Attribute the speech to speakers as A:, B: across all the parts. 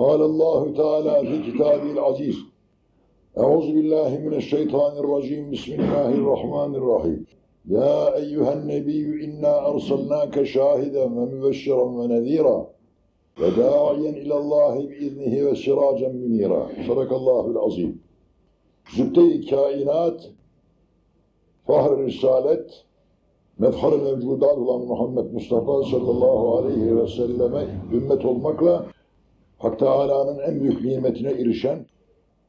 A: Allahu Teala fi kitabil aziz. Euzu billahi mineşşeytanirracim. Bismillahirrahmanirrahim. Ya eyyühen nebiyyü inna arsalnake şahiden ve mübeşşiren ve nezira ve da'iyen ilallahi biiznihi ve siracen münira. Sadakallahul azim. Zübde-i kainat, fahr-ı risalet, mefhar-ı mevcudat olan Muhammed Mustafa sallallahu aleyhi ve selleme ümmet olmakla Hak Teâlâ'nın en büyük nimetine erişen,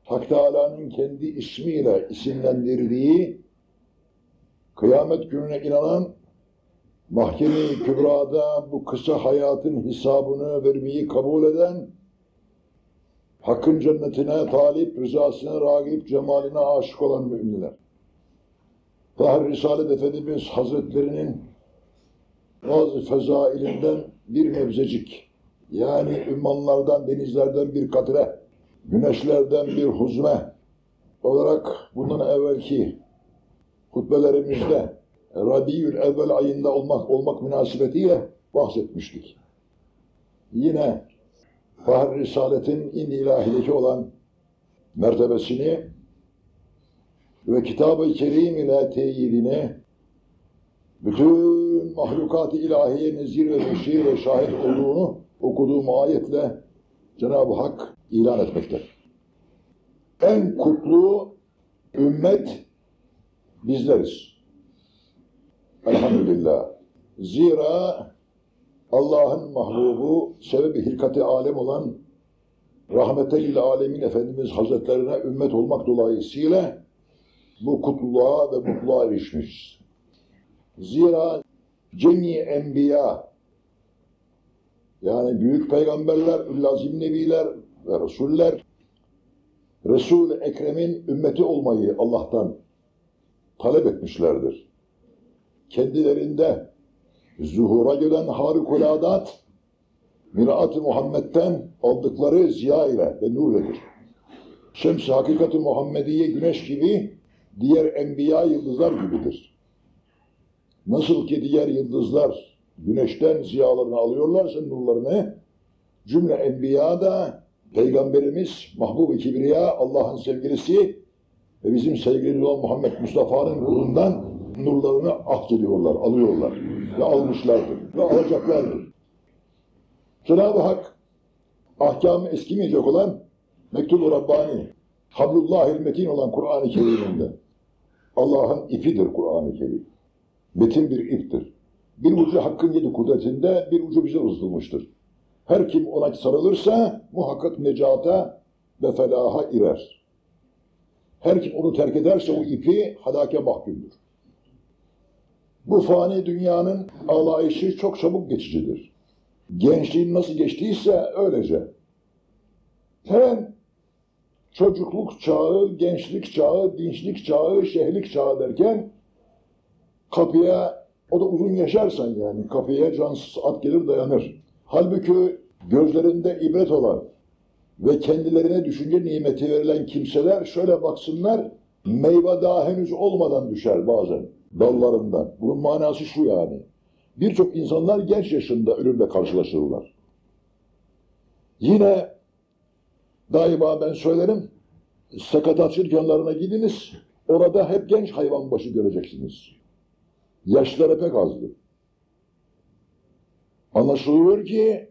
A: Hak Teâlâ'nın kendi ismiyle isimlendirdiği, kıyamet gününe inanan, mahkeme-i kübrada bu kısa hayatın hesabını vermeyi kabul eden, Hakkın cennetine talip, rızasına ragip, cemaline aşık olan müminler. Tahir Risalet Efendimiz Hazretlerinin bazı fezailinden bir nebzecik, yani ümmanlardan, denizlerden bir katre, güneşlerden bir huzme olarak bundan evvelki hutbelerimizde Rabiül evvel ayında olmak olmak münasebetiyle bahsetmiştik. Yine Fahri Risalet'in in ilahideki olan mertebesini ve Kitab-ı Kerim ile teyidini bütün mahlukat-ı ilahiye nezir ve meşhir ve şahit olduğunu okuduğum ayetle Cenab-ı Hak ilan etmekte. En kutlu ümmet bizleriz. Elhamdülillah. Zira Allah'ın mahlubu, sebebi hilkati alem olan rahmetel alemin Efendimiz Hazretlerine ümmet olmak dolayısıyla bu kutluluğa ve mutluluğa erişmiş. Zira cemi enbiya yani büyük peygamberler, üllazim nebiler ve resuller Resul-i Ekrem'in ümmeti olmayı Allah'tan talep etmişlerdir. Kendilerinde zuhura gelen harikuladat Mirat-ı Muhammed'den aldıkları ziya ile ve nur verir. Şems-i Hakikat-ı Muhammediye güneş gibi diğer enbiya yıldızlar gibidir. Nasıl ki diğer yıldızlar güneşten ziyalarını alıyorlarsa nurlarını cümle enbiya da Peygamberimiz Mahbub-i Kibriya Allah'ın sevgilisi ve bizim sevgilimiz olan Muhammed Mustafa'nın ruhundan nurlarını ahcediyorlar, alıyorlar ve almışlardır ve alacaklardır. Cenab-ı Hak ahkamı eskimeyecek olan Mektubu Rabbani, Hablullahil Metin olan Kur'an-ı Kerim'inde Allah'ın ipidir Kur'an-ı Kerim. Metin bir iptir. Bir ucu Hakk'ın yedi kudretinde, bir ucu bize uzatılmıştır. Her kim ona sarılırsa muhakkak necata ve felaha irer. Her kim onu terk ederse o ipi halake mahkumdur. Bu fani dünyanın ağlayışı çok çabuk geçicidir. Gençliğin nasıl geçtiyse öylece. Hemen çocukluk çağı, gençlik çağı, dinçlik çağı, şehirlik çağı derken kapıya, o da uzun yaşarsan yani kapıya cansız at gelir dayanır. Halbuki gözlerinde ibret olan ve kendilerine düşünce nimeti verilen kimseler şöyle baksınlar, meyve daha henüz olmadan düşer bazen dallarından. Bunun manası şu yani. Birçok insanlar genç yaşında ölümle karşılaşırlar. Yine daima ben söylerim, sakatatçı dükkanlarına gidiniz, orada hep genç hayvan başı göreceksiniz. Yaşları pek azdır. Anlaşılıyor ki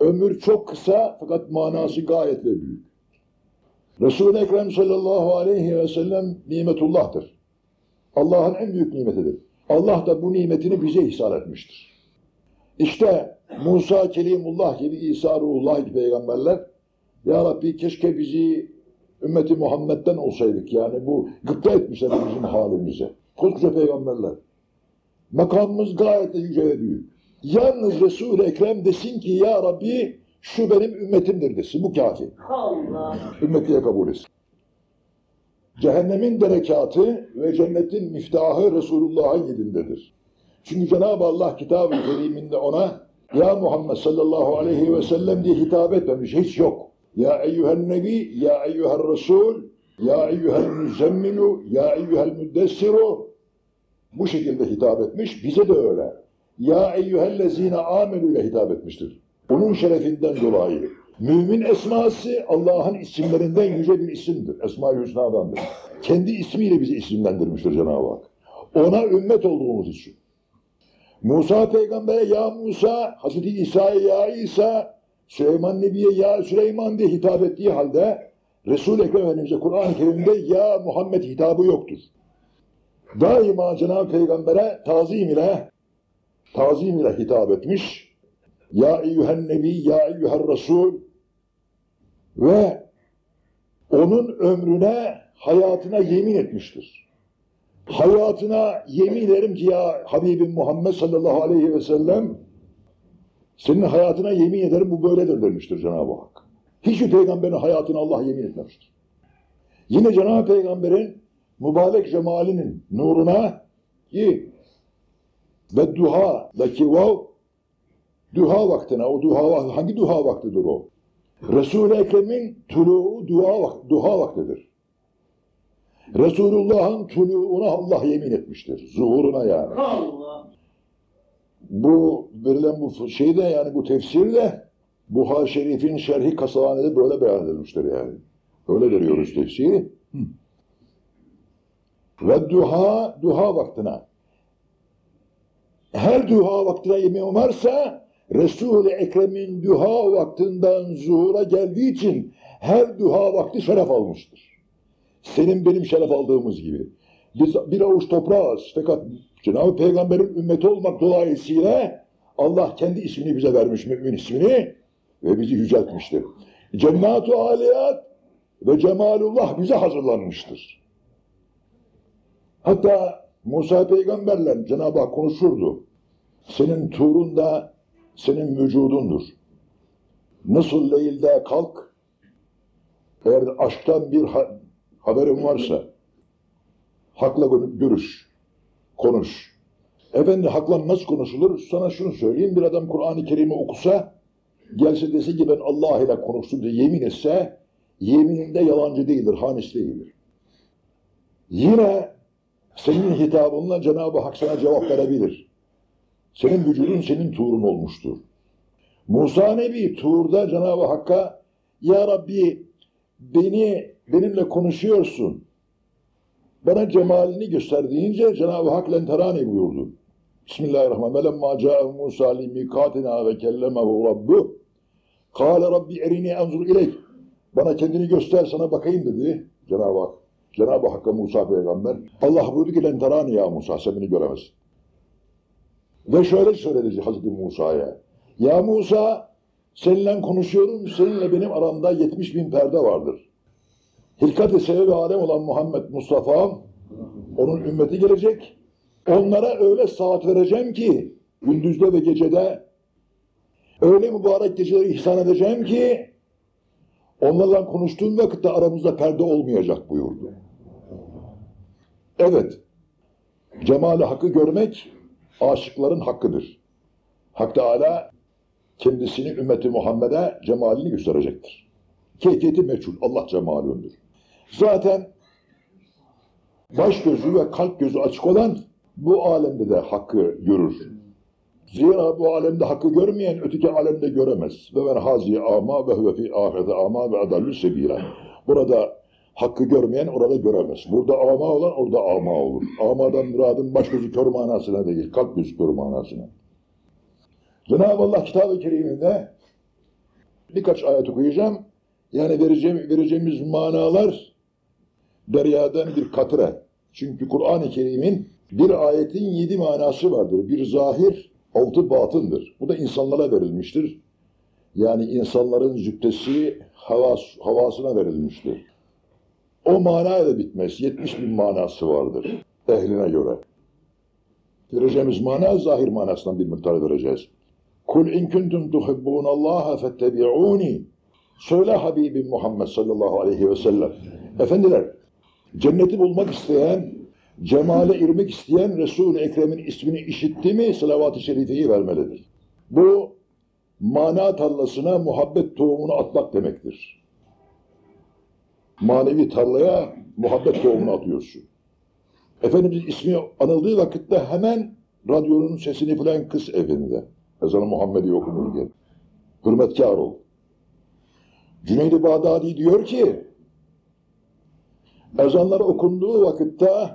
A: ömür çok kısa fakat manası gayet de büyük. Resul-i Ekrem sallallahu aleyhi ve sellem nimetullah'tır. Allah'ın en büyük nimetidir. Allah da bu nimetini bize ihsan etmiştir. İşte Musa Kelimullah gibi, İsa Ruhullah gibi peygamberler Ya Rabbi keşke bizi ümmeti Muhammed'den olsaydık yani bu gıpta etmişler bizim halimize. Koskoca peygamberler. Makamımız gayet de yüce ve büyük. Yalnız Resul-i Ekrem desin ki ya Rabbi şu benim ümmetimdir desin. Bu kafi.
B: Allah.
A: Ümmetiye kabul etsin. Cehennemin derekatı ve cennetin miftahı Resulullah'ın yedindedir. Çünkü Cenab-ı Allah kitab-ı keriminde ona Ya Muhammed sallallahu aleyhi ve sellem diye hitap etmemiş. Hiç yok. Ya eyyühen nebi, ya eyyühen resul, ya eyyühen müzemmilu, ya eyyühen müddessiru. Bu şekilde hitap etmiş. Bize de öyle. Ya eyyühellezine amenü ile hitap etmiştir. Onun şerefinden dolayı. Mümin esması Allah'ın isimlerinden yüce bir isimdir. Esma-i Hüsna'dandır. Kendi ismiyle bizi isimlendirmiştir Cenab-ı Hak. Ona ümmet olduğumuz için. Musa peygambere ya Musa, Hazreti İsa'ya ya İsa, Süleyman Nebi'ye ya Süleyman diye hitap ettiği halde Resul-i Ekrem Kur'an-ı Kerim'de ya Muhammed hitabı yoktur. Daima Cenab-ı Peygamber'e tazim ile tazim ile hitap etmiş. Ya eyyühen nebi, ya eyyühen resul ve onun ömrüne, hayatına yemin etmiştir. Hayatına yemin ederim ki ya Habibim Muhammed sallallahu aleyhi ve sellem senin hayatına yemin ederim bu böyledir demiştir Cenab-ı Hak. Hiçbir peygamberin hayatına Allah yemin etmemiştir. Yine Cenab-ı Peygamber'in mübarek cemalinin nuruna ki ve duha laki vav duha vaktine o duha hangi duha vaktidir o? Resul-i Ekrem'in tuluğu dua vak duha vaktidir. Resulullah'ın tuluğuna Allah yemin etmiştir. Zuhuruna yani.
B: Allah.
A: Bu verilen bu şeyde yani bu tefsirde Buhar Şerif'in şerhi kasahanede böyle beyan edilmiştir yani. Öyle veriyoruz tefsiri. Hı. Ve duha, duha vaktine. Her duha vaktine yemin varsa Resul-i Ekrem'in duha vaktinden zuhura geldiği için her duha vakti şeref almıştır. Senin benim şeref aldığımız gibi. Biz bir avuç toprağız fakat Cenab-ı Peygamber'in ümmeti olmak dolayısıyla Allah kendi ismini bize vermiş, mümin ismini ve bizi yüceltmiştir. Cennet-u aliyat ve cemalullah bize hazırlanmıştır. Hatta Musa peygamberle Cenab-ı Hak konuşurdu. Senin turun da senin vücudundur. Nasıl leylde kalk, eğer aşktan bir ha- haberin varsa, hakla gö- görüş, konuş. Efendi hakla nasıl konuşulur? Sana şunu söyleyeyim, bir adam Kur'an-ı Kerim'i okusa, gelse dese ki ben Allah ile konuştum diye yemin etse, yemininde yalancı değildir, hanis değildir. Yine senin hitabınla Cenab-ı Hak sana cevap verebilir. Senin vücudun senin tuğrun olmuştur. Musa Nebi Tuğur'da Cenab-ı Hakk'a Ya Rabbi beni benimle konuşuyorsun. Bana cemalini göster deyince Cenab-ı Hak lenterani buyurdu. Bismillahirrahmanirrahim. Lemma ca'e Musa li mikatina ve kellemehu rabbu. Kâle Rabbi erini enzur ileyk. Bana kendini göster sana bakayım dedi Cenab-ı Hak. Cenab-ı Hakk'a Musa peygamber. Allah buyurdu ki lenterani ya Musa sen beni göremezsin. Ve şöyle söyledi Hazreti Musa'ya. Ya Musa seninle konuşuyorum. Seninle benim aramda 70 bin perde vardır. Hilkat-ı sebebi alem olan Muhammed Mustafa onun ümmeti gelecek. Onlara öyle saat vereceğim ki gündüzde ve gecede öyle mübarek geceleri ihsan edeceğim ki onlarla konuştuğum vakitte aramızda perde olmayacak buyurdu. Evet, cemali hakkı görmek aşıkların hakkıdır. Hak Teala kendisini ümmeti Muhammed'e cemalini gösterecektir. Keyfiyeti meçhul, Allah cemalündür. Zaten baş gözü ve kalp gözü açık olan bu alemde de hakkı görür. Zira bu alemde hakkı görmeyen öteki alemde göremez. Ve ben hazi ama ve huve fi ahirete ama ve adallü sebila. Burada hakkı görmeyen orada göremez. Burada ama olan orada ama olur. Amadan muradın baş gözü kör manasına değil, kalp gözü kör manasına. Cenab-ı Allah kitab-ı keriminde birkaç ayet okuyacağım. Yani vereceğim, vereceğimiz manalar deryadan bir katre. Çünkü Kur'an-ı Kerim'in bir ayetin yedi manası vardır. Bir zahir, altı batındır. Bu da insanlara verilmiştir. Yani insanların züktesi havas, havasına verilmiştir. O manaya da bitmez. 70 bin manası vardır ehline göre. Vereceğimiz mana zahir manasından bir miktar vereceğiz. Kul in kuntum tuhibbunallaha fettebi'uni. Söyle Habibim Muhammed sallallahu aleyhi ve sellem. Efendiler, cenneti bulmak isteyen, cemale irmek isteyen Resul-i Ekrem'in ismini işitti mi salavat-ı şerifeyi vermelidir. Bu mana tarlasına muhabbet tohumunu atmak demektir. Manevi tarlaya muhabbet tohumunu atıyorsun. Efendimiz ismi anıldığı vakitte hemen radyonun sesini filan kıs evinde. Ezan-ı Muhammed'i okunurken. Hürmetkar ol. Cüneyd-i Bağdadi diyor ki, ezanlar okunduğu vakitte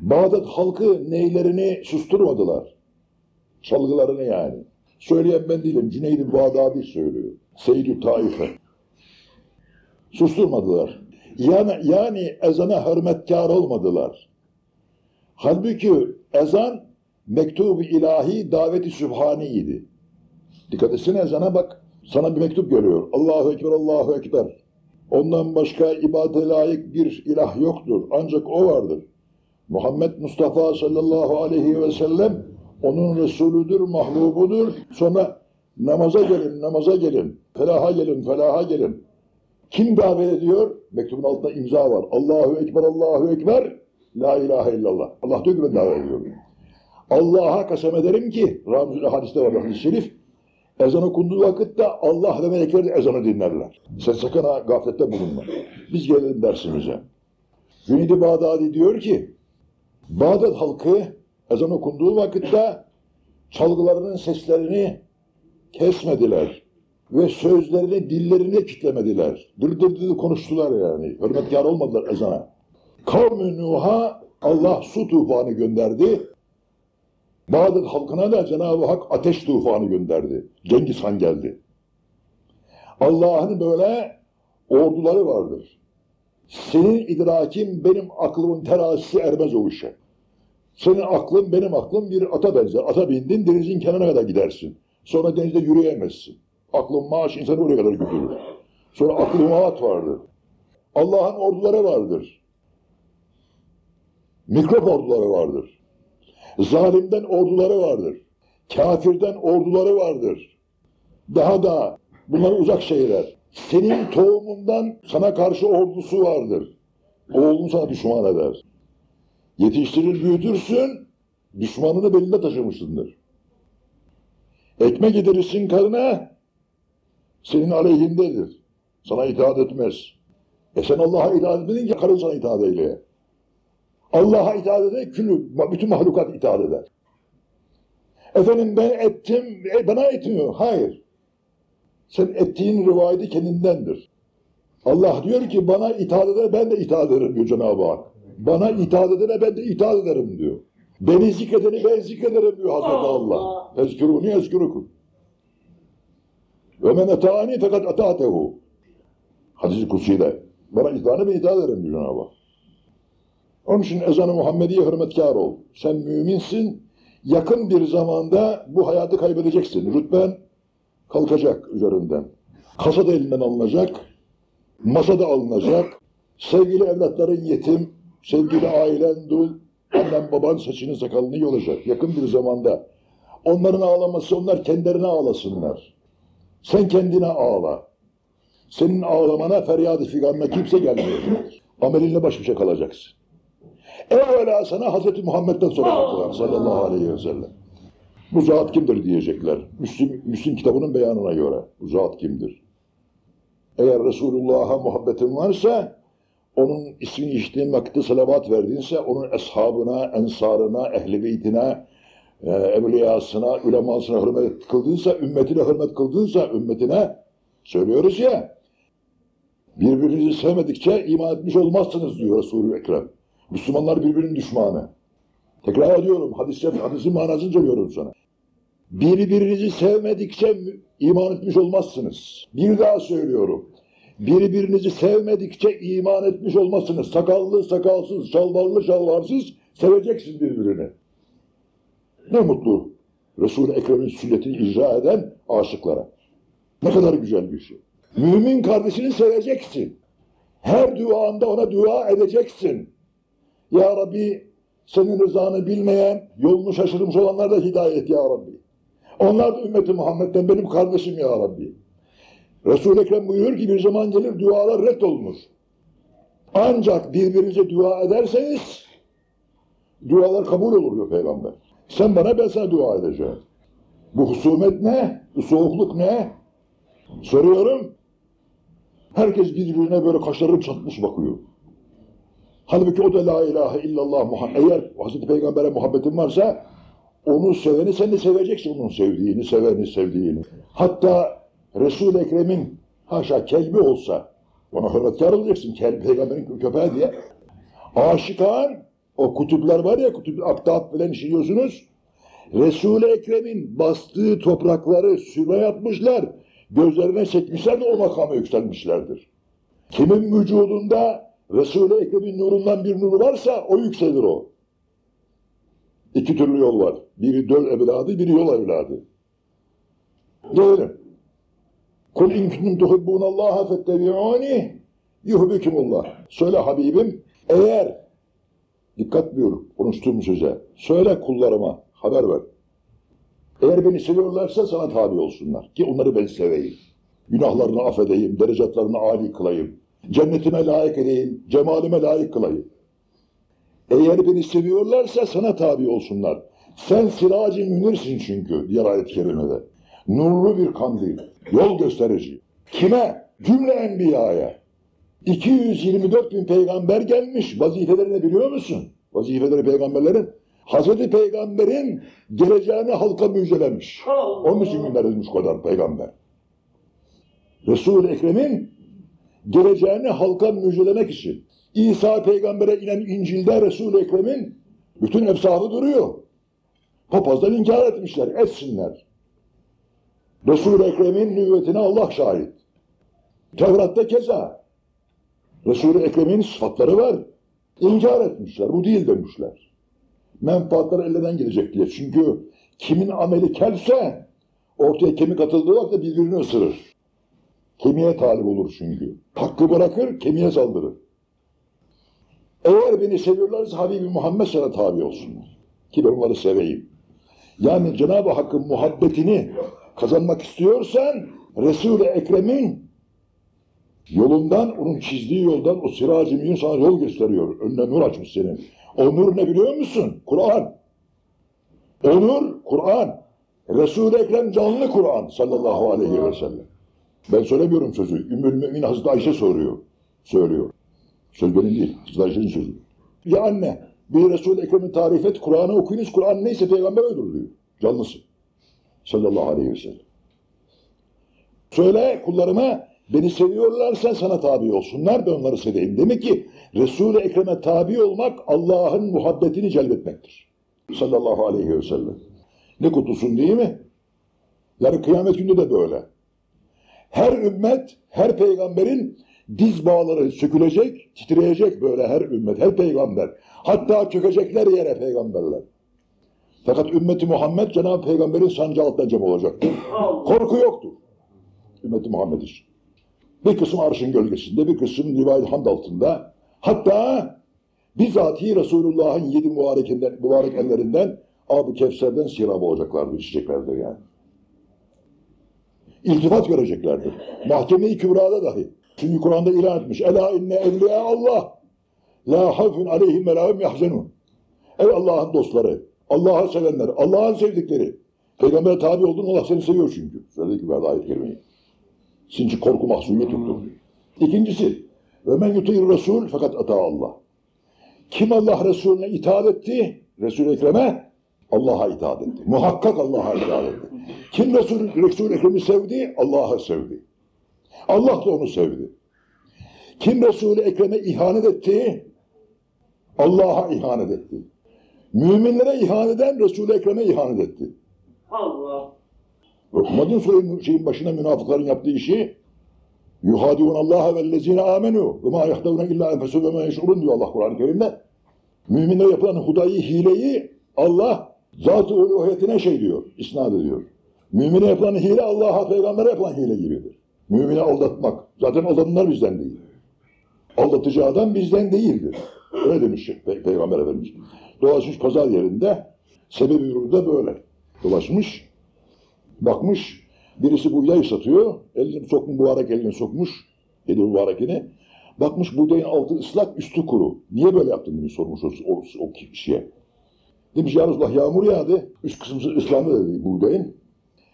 A: Bağdat halkı neylerini susturmadılar. Çalgılarını yani. Söyleyen ben değilim. Cüneyd-i Bağdadi söylüyor. Seyyid-i Taife. Susturmadılar. Yani, yani ezana hürmetkar olmadılar. Halbuki ezan mektubu ilahi daveti sübhaniydi. Dikkat etsene ezana bak. Sana bir mektup geliyor. Allahu Ekber, Allahu Ekber. Ondan başka ibadete layık bir ilah yoktur. Ancak o vardır. Muhammed Mustafa sallallahu aleyhi ve sellem onun Resulüdür, mahlubudur. Sonra namaza gelin, namaza gelin. Felaha gelin, felaha gelin. Kim davet ediyor? Mektubun altında imza var. Allahu Ekber, Allahu Ekber. La ilahe illallah. Allah diyor ki ben davet ediyorum. Allah'a kasem ederim ki, Ramzül hadiste var hadis-i şerif, ezan okunduğu vakitte Allah ve melekler de ezanı dinlerler. Sen sakın ha gaflette bulunma. Biz gelelim dersimize. Cüneyd-i Bağdadi diyor ki, Bağdat halkı ezan okunduğu vakitte çalgılarının seslerini kesmediler ve sözlerini dillerine kitlemediler. Dır dır dır konuştular yani. Hürmetkar olmadılar ezana. Kavm-ı Nuh'a Allah su tufanı gönderdi. Bağdat halkına da Cenab-ı Hak ateş tufanı gönderdi. Cengiz Han geldi. Allah'ın böyle orduları vardır. Senin idrakin benim aklımın terazisi ermez o işe. Senin aklın benim aklım bir ata benzer. Ata bindin denizin kenarına kadar gidersin. Sonra denizde yürüyemezsin. Aklın maaş insanı oraya kadar götürür. Sonra aklı maat vardır. Allah'ın orduları vardır. Mikrop orduları vardır. Zalimden orduları vardır. Kafirden orduları vardır. Daha da bunlar uzak şeyler. Senin tohumundan sana karşı ordusu vardır. Oğlun sana düşman eder. Yetiştirir büyütürsün, düşmanını belinde taşımışsındır. Ekmek yedirirsin karına, senin aleyhindedir. Sana itaat etmez. E sen Allah'a itaat etmedin ki karın sana itaat eyle. Allah'a itaat eder, külü, bütün mahlukat itaat eder. Efendim ben ettim, e, bana etmiyor. Hayır. Sen ettiğin rivayeti kendindendir. Allah diyor ki bana itaat eder, ben de itaat ederim diyor Cenab-ı Hak. Bana itaat edene ben de itaat ederim diyor. Beni zikredeni ben zikrederim diyor Hazreti Allah. Ezküruni ezkürüküm. Ve men etâni fakat etâtehu. Hadis-i Kutsi'de. Bana itaat ben itaat ederim diyor Cenab-ı. Onun için ezanı Muhammediye hürmetkar ol. Sen müminsin. Yakın bir zamanda bu hayatı kaybedeceksin. Rütben kalkacak üzerinden. Kasada elinden alınacak. Masada alınacak. Sevgili evlatların yetim, sevgili ailen dul, annen baban saçını sakalını yolacak. Yakın bir zamanda. Onların ağlaması, onlar kendilerine ağlasınlar. Sen kendine ağla. Senin ağlamana, feryadı figanına kimse gelmeyecek. Amelinle baş başa kalacaksın. Evvela sana Hazreti Muhammed'den soracaklar sallallahu aleyhi ve sellem. Bu zat kimdir diyecekler. Müslim, Müslim kitabının beyanına göre. Bu zat kimdir? Eğer Resulullah'a muhabbetin varsa, onun ismini içtiğin vakitte salavat verdinse, onun eshabına, ensarına, ehli beytine, e, evliyasına, ulemasına hürmet kıldınsa, ümmetine hürmet kıldınsa, ümmetine söylüyoruz ya, birbirinizi sevmedikçe iman etmiş olmazsınız diyor Resulü Ekrem. Müslümanlar birbirinin düşmanı. Tekrar ediyorum, hadis, hadisin manasını söylüyorum sana. Birbirinizi sevmedikçe iman etmiş olmazsınız. Bir daha söylüyorum. Birbirinizi sevmedikçe iman etmiş olmazsınız. Sakallı, sakalsız, şalvarlı, şalvarsız seveceksin birbirini. Ne mutlu Resul-i Ekrem'in sünnetini icra eden aşıklara. Ne kadar güzel bir şey. Mümin kardeşini seveceksin. Her duanda ona dua edeceksin. Ya Rabbi senin rızanı bilmeyen, yolunu şaşırmış olanlar da hidayet ya Rabbi. Onlar da ümmeti Muhammed'den benim kardeşim ya Rabbi. Resul-i Ekrem buyuruyor ki bir zaman gelir dualar reddolunur. Ancak birbirinize dua ederseniz dualar kabul olur diyor Peygamber. Sen bana ben sana dua edeceğim. Bu husumet ne? Bu soğukluk ne? Soruyorum. Herkes birbirine böyle kaşları çatmış bakıyor. Halbuki o da la ilahe illallah Muhammed. Eğer Hazreti Peygamber'e muhabbetin varsa onu seveni sen de seveceksin onun sevdiğini, seveni, sevdiğini. Hatta Resul-i Ekrem'in haşa kelbi olsa ona hürmetkar olacaksın. Kelbi peygamberin köpeği diye. Aşikan o kutuplar var ya kutup aktat falan işliyorsunuz. Resul-i Ekrem'in bastığı toprakları sürme yapmışlar. Gözlerine çekmişler de o makama yükselmişlerdir. Kimin vücudunda Resul-i Ekrem'in nurundan bir nur varsa o yükselir o. İki türlü yol var. Biri döl evladı, biri yol evladı. Gelelim. Kul in kuntum tuhibbunallaha fettebi'uni yuhbikumullah. Söyle Habibim eğer dikkat buyur konuştuğum söze. Söyle kullarıma haber ver. Eğer beni seviyorlarsa sana tabi olsunlar. Ki onları ben seveyim. Günahlarını affedeyim, derecatlarını âli kılayım. Cennetime layık edeyim, cemalime layık kılayım. Eğer beni seviyorlarsa sana tabi olsunlar. Sen siracı münirsin çünkü diğer ayet-i kerimede. Nurlu bir kandil, yol gösterici. Kime? Cümle enbiyaya. 224 bin peygamber gelmiş. Vazifelerini biliyor musun? Vazifeleri peygamberlerin. Hazreti Peygamber'in geleceğini halka müjdelemiş. Onun için gönderilmiş kadar peygamber. Resul-i Ekrem'in geleceğini halka müjdelemek için. İsa peygambere inen İncil'de Resul-i Ekrem'in bütün efsafı duruyor. Papazlar inkar etmişler, etsinler. Resul-i Ekrem'in nübüvvetine Allah şahit. Tevrat'ta keza. Resul-i Ekrem'in sıfatları var. İnkar etmişler, bu değil demişler. Menfaatler elden gelecek diye. Çünkü kimin ameli kelse ortaya kemik atıldığı vakit birbirini ısırır. Kemiğe talip olur çünkü. Hakkı bırakır, kemiğe saldırır. Eğer beni seviyorlarsa Habibi Muhammed sana tabi olsunlar. Ki ben onları seveyim. Yani Cenab-ı Hakk'ın muhabbetini kazanmak istiyorsan Resul-i Ekrem'in yolundan, onun çizdiği yoldan o siracı mühim sana yol gösteriyor. Önüne nur açmış senin. O nur ne biliyor musun? Kur'an. O nur Kur'an. Resul-i Ekrem canlı Kur'an sallallahu aleyhi ve sellem. Ben söylemiyorum sözü. Ümmül Mümin Hazreti Ayşe soruyor. Söylüyor. Söz benim değil. Hazreti Ayşe'nin sözü. Ya anne bir Resul-i Ekrem'i tarif et. Kur'an'ı okuyunuz. Kur'an neyse peygamber öldür diyor. Canlısı. Sallallahu aleyhi ve sellem. Söyle kullarıma beni seviyorlarsa sana tabi olsunlar ben onları seveyim. Demek ki Resul-i Ekrem'e tabi olmak Allah'ın muhabbetini celbetmektir. Sallallahu aleyhi ve sellem. Ne kutlusun değil mi? Yani kıyamet günü de böyle. Her ümmet, her peygamberin diz bağları sökülecek, titreyecek böyle her ümmet, her peygamber. Hatta çökecekler yere peygamberler. Fakat ümmeti Muhammed Cenab-ı Peygamber'in sancı altında cem olacaktır. Korku yoktur. Ümmeti Muhammed için. Bir kısım arşın gölgesinde, bir kısım rivayet hamd altında. Hatta bizatihi Resulullah'ın yedi mübarek, eller- mübarek ellerinden Abu Kevser'den sirab olacaklardır, içeceklerdir yani. İltifat göreceklerdir. Mahkeme-i Kübra'da dahi. Çünkü Kur'an'da ilan etmiş. Ela inne evliya Allah. La havfun aleyhim ve la yahzenun. Ey Allah'ın dostları, Allah'ı sevenler, Allah'ın sevdikleri. Peygamber'e tabi oldun Allah seni seviyor çünkü. Söyledi ki ayet kerimeyi. İçin korku mahzuniyet yoktur. İkincisi, ve men Resul fakat ata Allah. Kim Allah Resulüne itaat etti? Resul-i Ekrem'e Allah'a itaat etti. Muhakkak Allah'a itaat etti. Kim Resul, Resul-i Ekrem'i sevdi? Allah'ı sevdi. Allah da onu sevdi. Kim Resul-i Ekrem'e ihanet etti? Allah'a ihanet etti. Müminlere ihanet eden Resul-i Ekrem'e ihanet etti.
B: Allah.
A: Okumadın surenin şeyin başına münafıkların yaptığı işi. Yuhadiun Allah ve lezine amenu ve ma yahdavune illa enfesu ve ma yeş'urun diyor Allah Kur'an-ı Kerim'de. Müminlere yapılan hudayı, hileyi Allah zat-ı uluhiyetine şey diyor, isnat ediyor. Mümine yapılan hile Allah'a, peygambere yapılan hile gibidir. Mümine aldatmak. Zaten aldatanlar bizden değil. Aldatıcı adam bizden değildir. Öyle demiş Pe- Peygamber Efendimiz. Dolaşmış pazar yerinde, sebebi de böyle. Dolaşmış, Bakmış birisi buğday satıyor. Elini sokmuş, mübarek elini sokmuş. Eli mübarekini. Bakmış buğdayın altı ıslak, üstü kuru. Niye böyle yaptın demiş sormuş o, o, o kişiye. Demiş ya Resulallah yağmur yağdı. Üst kısmı ıslandı dedi buğdayın.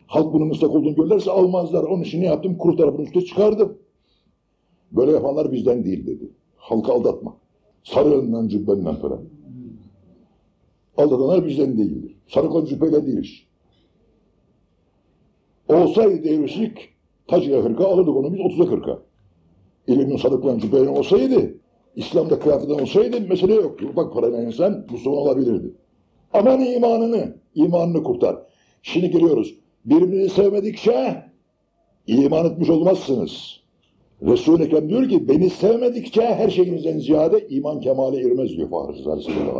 A: Halk bunun ıslak olduğunu görürlerse almazlar. Onun için ne yaptım? Kuru tarafını üstüne çıkardım. Böyle yapanlar bizden değil dedi. Halkı aldatma. Sarı elinden cübbenden falan. Aldatanlar bizden değildir. Sarı kol cübbeyle değil iş. Olsaydı devrişlik Tacıya hırka alırdık onu biz 30'a 40'a. İlmin sadıklanıcı böyle olsaydı, İslam'da kıyafetten olsaydı mesele yoktu. Bak parayla insan Müslüman olabilirdi. Aman imanını, imanını kurtar. Şimdi giriyoruz. Birbirini sevmedikçe iman etmiş olmazsınız. Resul-i Ekrem diyor ki beni sevmedikçe her şeyinizden ziyade iman kemale ermez diyor Fahri sellem.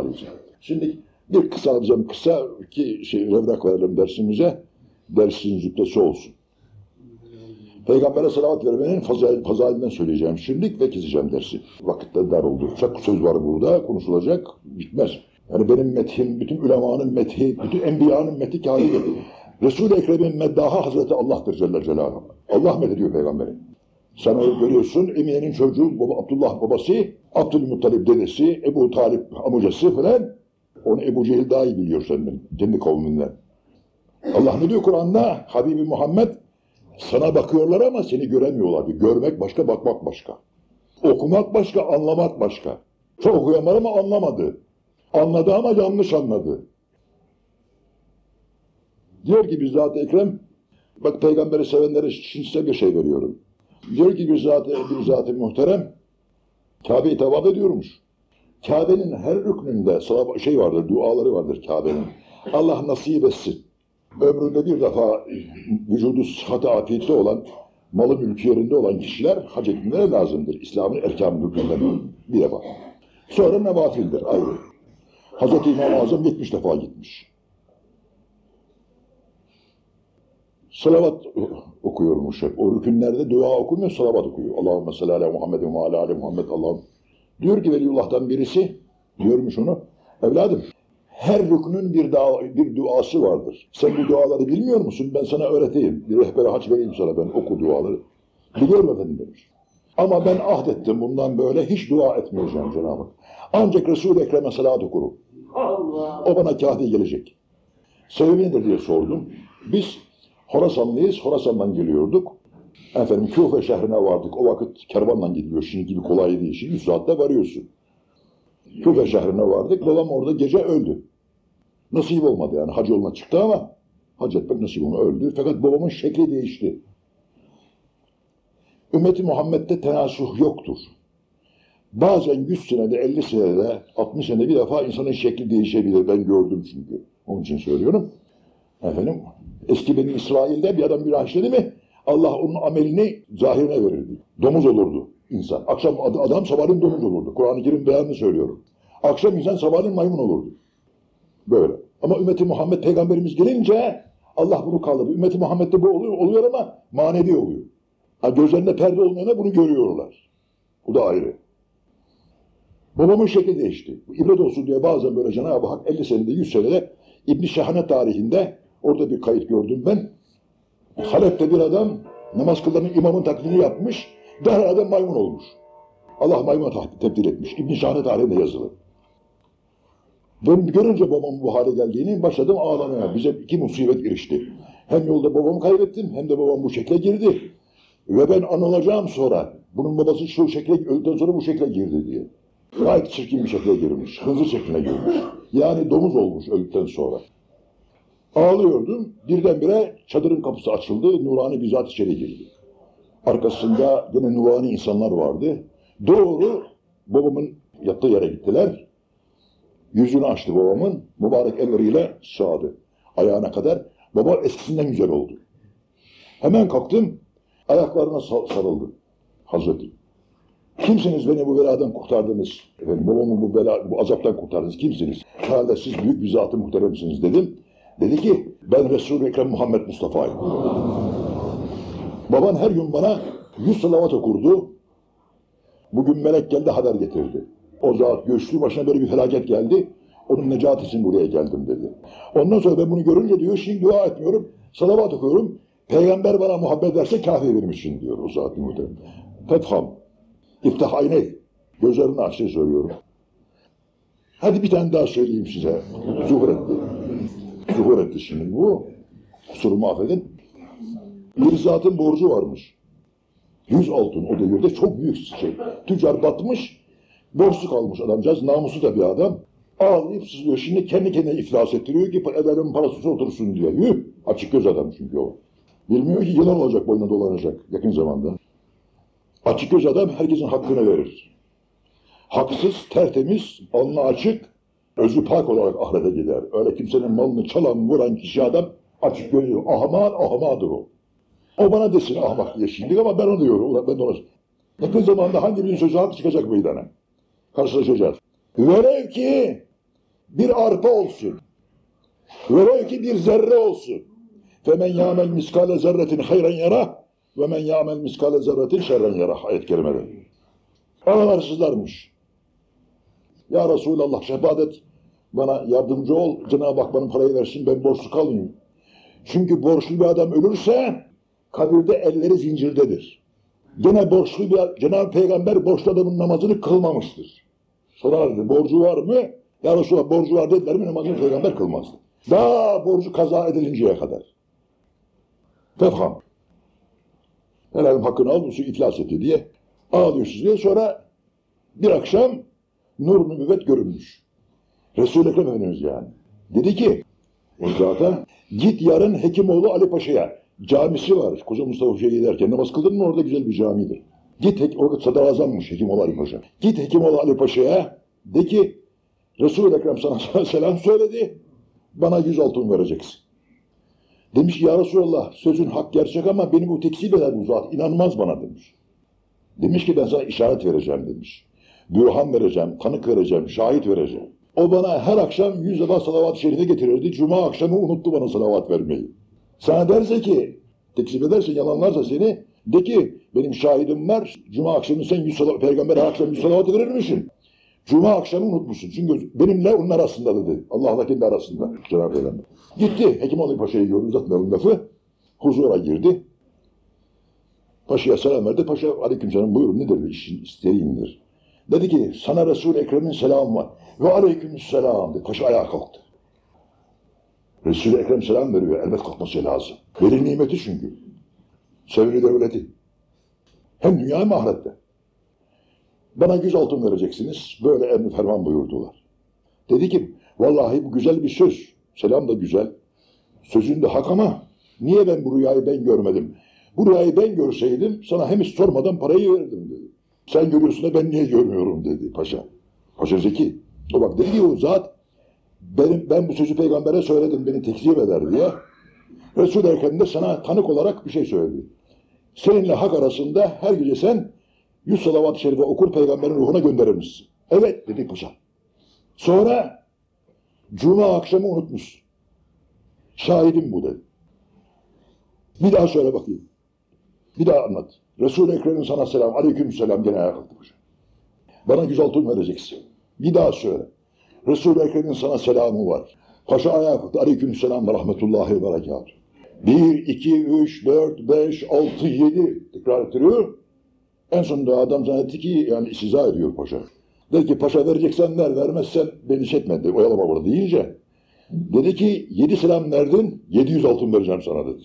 A: Şimdi bir kısa alacağım kısa ki şey, evrak verelim dersimize. Dersin zübdesi olsun. Peygamber'e salavat vermenin fazail, fazalinden söyleyeceğim şimdilik ve keseceğim dersi. Vakitte dar oldu. Çok söz var burada konuşulacak bitmez. Yani benim methim, bütün ulemanın methi, bütün enbiyanın methi kâhidir. Resul-i Ekrem'in meddahı Hazreti Allah'tır Celle Celaluhu. Allah methediyor peygamberi. Sen onu görüyorsun, Emine'nin çocuğu, baba, Abdullah babası, Abdülmuttalip dedesi, Ebu Talip amcası falan. Onu Ebu Cehil daha iyi biliyor senden, kendi kavminden. Allah ne diyor Kur'an'da? Habibi Muhammed, sana bakıyorlar ama seni göremiyorlar. Görmek başka, bakmak başka. Okumak başka, anlamak başka. Çok okuyan var ama anlamadı. Anladı ama yanlış anladı. Diyor ki bizzat Ekrem, bak peygamberi sevenlere için size bir şey veriyorum. Diyor ki bizzat, bizzat muhterem, Kabe'yi tavaf ediyormuş. Kabe'nin her rüknünde şey vardır, duaları vardır Kabe'nin. Allah nasip etsin. Ömründe bir defa vücudu sıhhati afiyette olan, malı mülkü yerinde olan kişiler hac etmeleri lazımdır. İslam'ın erkan rüknünden bir defa. Sonra nevafildir ayrı. Hazreti İmam-ı Azam 70 defa gitmiş. Salavat okuyormuş hep. O rükünlerde dua okumuyor, salavat okuyor. Allahümme salli ala Muhammedin ve ala Muhammed Allah'ım. Diyor ki Veliullah'tan birisi, diyormuş onu, evladım her rükünün bir, dua, bir duası vardır. Sen bu duaları bilmiyor musun? Ben sana öğreteyim. Bir rehbere haç vereyim sana ben oku duaları. Biliyorum efendim demiş. Ama ben ahdettim bundan böyle hiç dua etmeyeceğim Cenab-ı Hak. Ancak Resul-i Ekrem'e salat okurum.
B: Allah.
A: O bana kâhdi gelecek. Sebebi nedir diye sordum. Biz Horasanlıyız, Horasan'dan geliyorduk. Efendim Küfe şehrine vardık. O vakit kervanla gidiliyor. Şimdi gibi kolay değil. Şimdi 3 saatte varıyorsun. Küfe şehrine vardık. Babam orada gece öldü. Nasip olmadı yani. Hac yoluna çıktı ama hac etmek nasip olmadı. Öldü. Fakat babamın şekli değişti. Ümmeti Muhammed'de tenasuh yoktur. Bazen 100 senede, 50 senede, 60 senede bir defa insanın şekli değişebilir. Ben gördüm çünkü. Onun için söylüyorum. Efendim, eski benim İsrail'de bir adam günah işledi mi Allah onun amelini zahirine verirdi. Domuz olurdu insan. Akşam ad- adam sabahleyin domuz olurdu. Kur'an-ı Kerim beyanını söylüyorum. Akşam insan sabahleyin maymun olurdu. Böyle. Ama ümmeti Muhammed peygamberimiz gelince Allah bunu kaldırdı. Ümmeti Muhammed'de bu oluyor, oluyor ama manevi oluyor. Ha, gözlerinde perde olmayana bunu görüyorlar. Bu da ayrı. Babamın şekli değişti. İbret olsun diye bazen böyle Cenab-ı Hak 50 senede 100 senede İbn Şahane tarihinde orada bir kayıt gördüm ben. Halep'te bir adam namaz kılanın imamın taklidini yapmış. Derhal adam maymun olmuş. Allah maymuna tebdil etmiş. İbn Şahane tarihinde yazılı. Ben görünce babamın bu hale geldiğini başladım ağlamaya. Bize iki musibet erişti. Hem yolda babamı kaybettim hem de babam bu şekle girdi. Ve ben anılacağım sonra. Bunun babası şu şekle öldükten sonra bu şekle girdi diye. Gayet çirkin bir şekle girmiş. Hızlı şekline girmiş. Yani domuz olmuş öldükten sonra. Ağlıyordum. Birdenbire çadırın kapısı açıldı. Nurani bizzat içeri girdi. Arkasında yine nurani insanlar vardı. Doğru babamın yattığı yere gittiler. Yüzünü açtı babamın. Mübarek elleriyle sağdı. Ayağına kadar. Baba eskisinden güzel oldu. Hemen kalktım. Ayaklarına sa- sarıldı. Hazreti. Kimsiniz beni bu beladan kurtardınız? Efendim, babamı bu, bela, bu azaptan kurtardınız. Kimsiniz? Herhalde siz büyük bir zat-ı muhteremsiniz dedim. Dedi ki ben Resul-i Ekrem Muhammed Mustafa'yım. Baban her gün bana yüz salavat okurdu. Bugün melek geldi haber getirdi. O zat göçtü başına böyle bir felaket geldi. Onun necat için buraya geldim dedi. Ondan sonra ben bunu görünce diyor şimdi dua etmiyorum. Salavat okuyorum. Peygamber bana muhabbet ederse kafi benim için diyor o zat muhterem. Fetham. İftah ayney. Gözlerini aç diye söylüyorum. Hadi bir tane daha söyleyeyim size. Zuhur etti. Zuhur etti şimdi bu. Kusurumu affedin. Bir zatın borcu varmış. Yüz altın o devirde çok büyük şey. Tüccar batmış. Borçlu kalmış adamcağız. Namusu da bir adam. Ağlayıp sızlıyor. Şimdi kendi kendine iflas ettiriyor ki evvelin parası otursun diye. Yuh! Açık göz adam çünkü o. Bilmiyor ki yılan olacak boynuna dolanacak yakın zamanda. Açık göz adam herkesin hakkını verir. Haksız, tertemiz, alnı açık, özü pak olarak ahirete gider. Öyle kimsenin malını çalan, vuran kişi adam açık gözlü. Ahman, ahmadır o. O bana desin ahmak diye şimdi ama ben onu diyorum. Ben de ona... Yakın zamanda hangimizin sözü hak çıkacak meydana? Karşılaşacağız. Velev ki bir arpa olsun. Velev ki bir zerre olsun. Femen ya'mel miskale zerretin hayran yara ve men ya'mel miskale zerretin şerren yara. Ayet kerimede. Anlarsızlarmış. Ya Resulallah şefaat. Bana yardımcı ol. Cenab-ı Hak bana parayı versin. Ben borçlu kalmayayım. Çünkü borçlu bir adam ölürse kabirde elleri zincirdedir. Gene borçlu bir Cenab-ı Peygamber borçlu adamın namazını kılmamıştır. Sorardı borcu var mı? Ya Resulallah borcu var dediler mi namazını Peygamber kılmazdı. Daha borcu kaza edilinceye kadar. Fefham. Helalim hakkını al, su iflas etti diye ağlıyorsunuz diye sonra bir akşam nur nübüvvet görünmüş. Resul-i Ekrem Efendimiz yani. Dedi ki o zata git yarın Hekimoğlu Ali Paşa'ya camisi var. Koca Mustafa Paşa'ya giderken namaz kıldın mı orada güzel bir camidir. Git Hek- orada sadrazammış Hekimoğlu Ali Paşa. Git Hekimoğlu Ali Paşa'ya de ki Resul-i Ekrem sana selam söyledi. Bana yüz altın vereceksin. Demiş ki ya Resulallah sözün hak gerçek ama beni bu tekzip eder bu zat. İnanmaz bana demiş. Demiş ki ben sana işaret vereceğim demiş. Bürhan vereceğim, tanık vereceğim, şahit vereceğim. O bana her akşam yüz defa salavat-ı şerife getirirdi. Cuma akşamı unuttu bana salavat vermeyi. Sana derse ki, tekzip ederse, yalanlarsa seni, de ki benim şahidim var. Cuma akşamı sen yüz salavat, peygamber akşam yüz salavat verir misin? Cuma akşamı unutmuşsun. Çünkü benimle onun arasında dedi. Allah'la kendi arasında Cenab-ı Peygamber. Gitti. Hekimoğlu Paşa'yı gördü uzatmayalım lafı. Huzura girdi. Paşa'ya selam verdi. Paşa aleykümselam buyurun nedir işin isteğindir. Dedi ki sana Resul-i Ekrem'in selamı var. Ve aleykümselam dedi. Paşa ayağa kalktı. Resul-i Ekrem selam veriyor. Elbet kalkması lazım. Veli nimeti çünkü. Sevri devleti. Hem dünya hem ahirette. Bana yüz altın vereceksiniz. Böyle emri ferman buyurdular. Dedi ki vallahi bu güzel bir söz. Selam da güzel. Sözün de hak ama niye ben bu rüyayı ben görmedim? Bu rüyayı ben görseydim sana hem hiç sormadan parayı verirdim dedi. Sen görüyorsun da ben niye görmüyorum dedi paşa. Paşa Zeki. O bak dedi o zat benim, ben bu sözü peygambere söyledim beni tekzip eder diye. Resul-i Ekrem de sana tanık olarak bir şey söyledi. Seninle hak arasında her gece sen yüz salavat-ı şerife okur peygamberin ruhuna gönderir misin? Evet dedi paşa. Sonra Cuma akşamı unutmuş. Şahidim bu dedi. Bir daha söyle bakayım. Bir daha anlat. Resul-i Ekrem'in sana selam, aleyküm selam gene ayağa kalktı paşa. Bana yüz altın vereceksin. Bir daha söyle. Resul-i Ekrem'in sana selamı var. Paşa kalktı. Aleyküm selam ve rahmetullahi ve berekatuhu. Bir, iki, üç, dört, beş, altı, yedi tekrar ettiriyor. En sonunda adam zannetti ki yani siza ediyor paşa. Dedi ki paşa vereceksen ver, vermezsen beni çekme dedi. Oyalama burada deyince. Dedi ki yedi selam verdin, yedi yüz altın vereceğim sana dedi.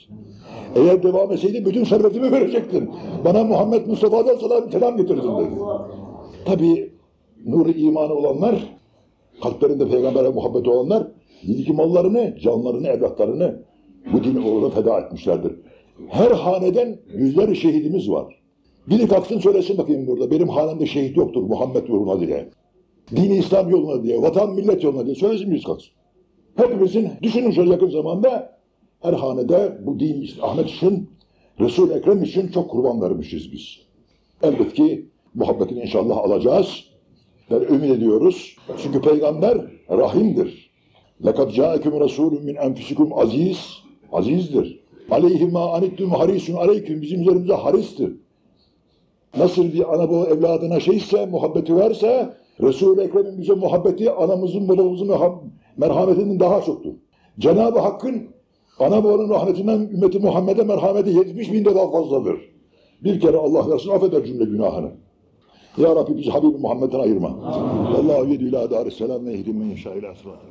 A: Eğer devam etseydin bütün servetimi verecektin. Bana Muhammed Mustafa'dan selam, selam getirdin dedi. Tabi nuru imanı olanlar, kalplerinde peygambere muhabbet olanlar, ki mallarını, canlarını, evlatlarını bu din uğruna feda etmişlerdir. Her haneden yüzler şehidimiz var. Biri kalksın söylesin bakayım burada. Benim hanemde şehit yoktur Muhammed uğruna diye. Dini İslam yoluna diye, vatan millet yoluna diye söylesin yüz kalksın. Hepimizin düşünün şöyle yakın zamanda her hanede bu din Ahmet için, Resul-i Ekrem için çok kurban vermişiz biz. Elbet ki muhabbetini inşallah alacağız Ve ümit ediyoruz. Çünkü peygamber rahimdir. لَقَدْ جَاءَكُمْ رَسُولٌ مِنْ اَنْفِسِكُمْ aziz. Azizdir. عَلَيْهِ مَا عَنِتْتُمْ harisun aleyküm. Bizim üzerimize haristir. Nasıl bir ana baba evladına şeyse, muhabbeti varsa, Resul-i Ekrem'in bize muhabbeti anamızın babamızın merham- merhametinden daha çoktur. Cenab-ı Hakk'ın ana babanın rahmetinden ümmeti Muhammed'e merhameti 70 bin defa fazladır. Bir kere Allah versin affeder cümle günahını. Ya Rabbi bizi Habibi Muhammed'den ayırma. Allahu yedü ila daris selam ve ihdim men yeşâ ila sıratı.